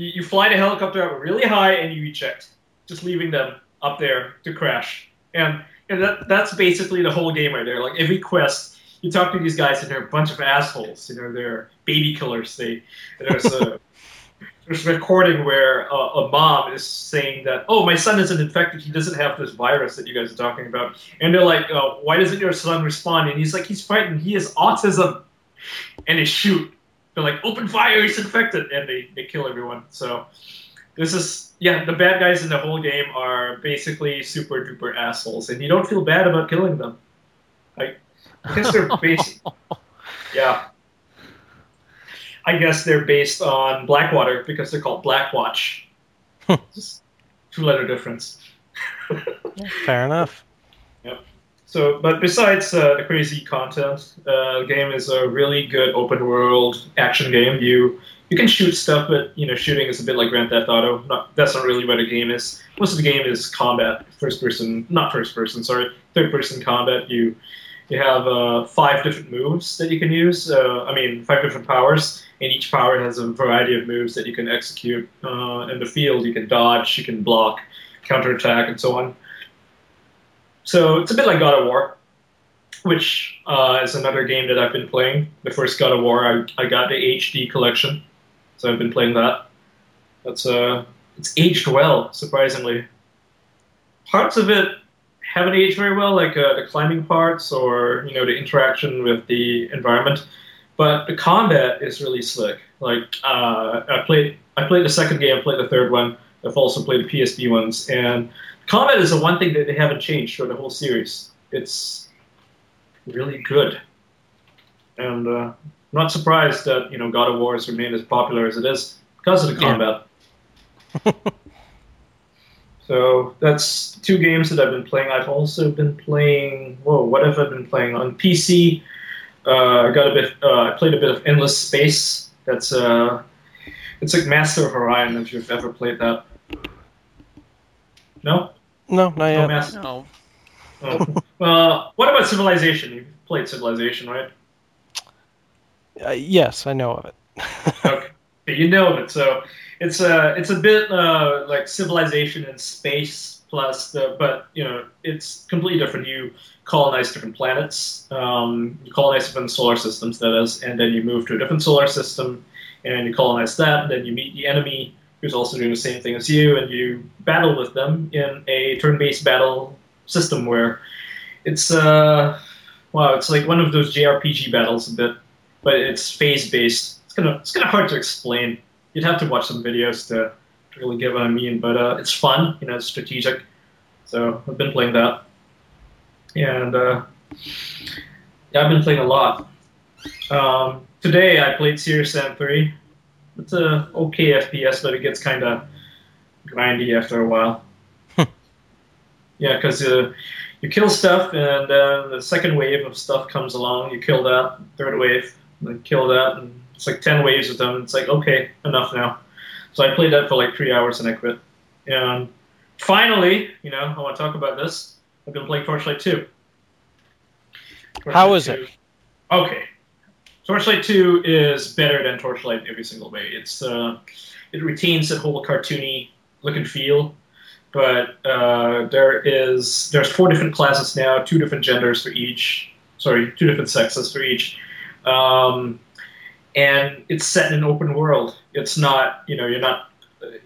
you you fly the helicopter up really high and you eject, just leaving them up there to crash. And and that that's basically the whole game right there. Like every quest, you talk to these guys and they're a bunch of assholes. You know, they're baby killers. They there's a there's a recording where a, a mom is saying that, oh, my son isn't infected. He doesn't have this virus that you guys are talking about. And they're like, oh, why doesn't your son respond? And he's like, he's frightened. He has autism. And they shoot. They're like, open fire. He's infected. And they, they kill everyone. So this is, yeah, the bad guys in the whole game are basically super duper assholes. And you don't feel bad about killing them. I, I guess they're basic. Yeah. I guess they're based on Blackwater because they're called Blackwatch. Just two letter difference. Fair enough. So, but besides uh, the crazy content, uh, the game is a really good open world action game. You you can shoot stuff, but you know shooting is a bit like Grand Theft Auto. Not, that's not really what the game is. Most of the game is combat, first person, not first person, sorry, third person combat. You you have uh, five different moves that you can use. Uh, I mean, five different powers, and each power has a variety of moves that you can execute uh, in the field. You can dodge, you can block, counterattack, and so on. So it's a bit like God of War. which uh, is another game that I've been playing. The first God of War, I, I got the HD collection, so I've been playing that. That's uh, it's aged well, surprisingly. Parts of it haven't aged very well, like uh, the climbing parts or you know the interaction with the environment. But the combat is really slick. Like uh, I played, I played the second game, I played the third one. I've also played the PSP ones, and combat is the one thing that they haven't changed for the whole series. It's really good, and uh, I'm not surprised that you know God of War has remained as popular as it is because of the combat. so that's two games that I've been playing. I've also been playing. Whoa, what have I been playing on PC? Uh, I got a bit. Uh, I played a bit of Endless Space. That's uh, it's like Master of Orion. If you've ever played that. No. No, not No yet. No. Oh. uh, what about Civilization? You've played Civilization, right? Uh, yes, I know of it. okay, you know of it. So it's a it's a bit uh, like Civilization in space plus the, but you know it's completely different. You colonize different planets, um, you colonize different solar systems, that is, and then you move to a different solar system, and you colonize that, and then you meet the enemy who's also doing the same thing as you, and you battle with them in a turn-based battle system where it's uh wow, it's like one of those JRPG battles a bit, but it's phase-based. It's kind of it's kind of hard to explain. You'd have to watch some videos to, really get what I mean, but uh, it's fun. You know, it's strategic. So I've been playing that, and uh, yeah, I've been playing a lot. Um, today I played Serious Sam 3. It's a okay FPS, but it gets kind of grindy after a while. yeah, because uh, you kill stuff, and then the second wave of stuff comes along. You kill that, third wave, then kill that, and it's like ten waves of them. It's like okay, enough now. So I played that for like three hours and I quit. And finally, you know, I want to talk about this. I've been playing Torchlight 2. How is 2 it? Okay. Torchlight 2 is better than Torchlight every single way. It's uh, it retains that whole cartoony look and feel, but uh, there is there's four different classes now, two different genders for each. Sorry, two different sexes for each. Um, and it's set in an open world. It's not, you know, you're not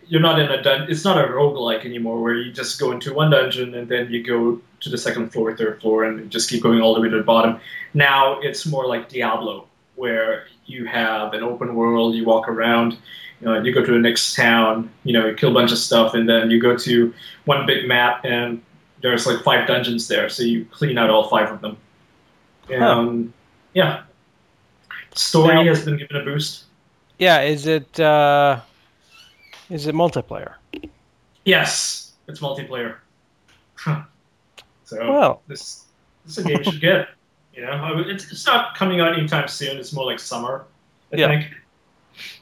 you're not in a dun- it's not a roguelike anymore where you just go into one dungeon and then you go to the second floor, third floor and just keep going all the way to the bottom. Now it's more like Diablo where you have an open world, you walk around, you know, you go to the next town, you know, you kill a bunch of stuff and then you go to one big map and there's like five dungeons there, so you clean out all five of them. Um, yeah. Story Now- has been given a boost. Yeah, is it uh, is it multiplayer? Yes, it's multiplayer. So Well, this this is a game you should get. You know, it's, it's not coming out anytime soon. It's more like summer, I Yeah. think.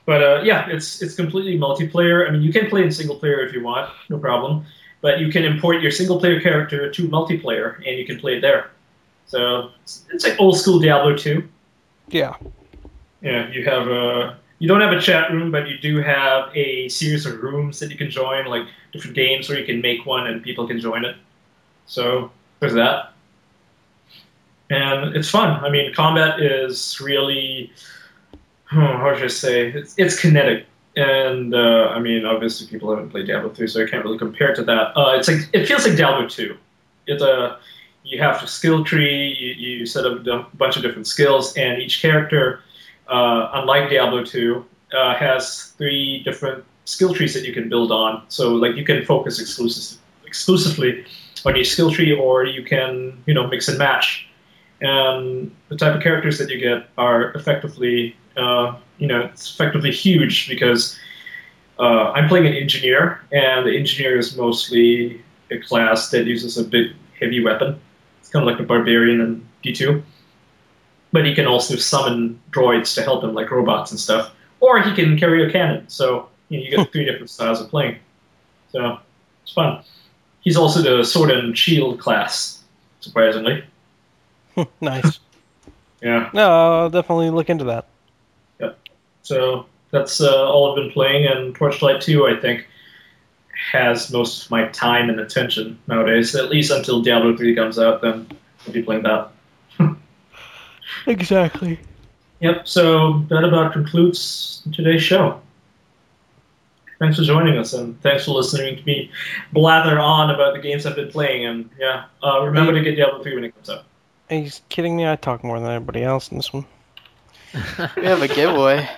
But uh, yeah, it's it's completely multiplayer. I mean, you can play in single player if you want, no problem. But you can import your single player character to multiplayer, and you can play it there. So it's, it's like old school Diablo 2. yeah. Yeah, you have a. You don't have a chat room, but you do have a series of rooms that you can join, like different games where you can make one and people can join it. So there's that, and it's fun. I mean, combat is really. hmm, How should I say? It's, it's kinetic, and uh, I mean, obviously people haven't played Diablo 3, so I can't really compare to that. Uh, it's like it feels like Diablo 2. It's a you have a skill tree. You, you set up a bunch of different skills, and each character uh, unlike Diablo 2, uh, has three different skill trees that you can build on. So, like, you can focus exclusive, exclusively on your skill tree, or you can, you know, mix and match. And the type of characters that you get are effectively, uh, you know, it's effectively huge because uh, I'm playing an engineer, and the engineer is mostly a class that uses a big, heavy weapon. It's kind of like a barbarian in D2 but he can also summon droids to help him, like robots and stuff. Or he can carry a cannon. So you, know, you get three different styles of playing. So it's fun. He's also the sword and shield class, surprisingly. nice. Yeah. No, I'll definitely look into that. Yep. So that's uh, all I've been playing, and Torchlight 2, I think, has most of my time and attention nowadays. At least until Diablo 3 comes out, then I'll be playing that. Exactly. Yep. So that about concludes today's show. Thanks for joining us, and thanks for listening to me blather on about the games I've been playing. And yeah, uh, remember to get Diablo 3 when it comes out. Are you kidding me? I talk more than everybody else in this one. We have a giveaway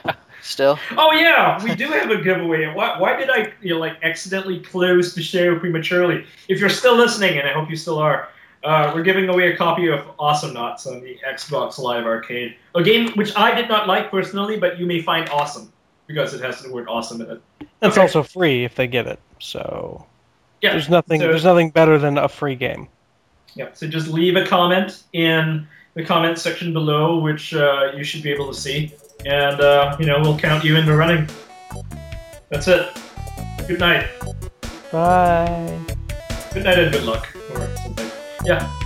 still. Oh yeah, we do have a giveaway. Why, why did I you know, like accidentally close the show prematurely? If you're still listening, and I hope you still are, uh, we're giving away a copy of Awesomenauts on the Xbox Live Arcade, a game which I did not like personally, but you may find awesome because it has the word awesome in it. That's Okay. also free if they get it. So Yeah, there's nothing. so- there's nothing better than a free game. Yeah, so just leave a comment in the comment section below, which uh, you should be able to see, and uh, you know we'll count you in the running. That's it. Good night. Bye. Good night and good luck, or something. Yeah.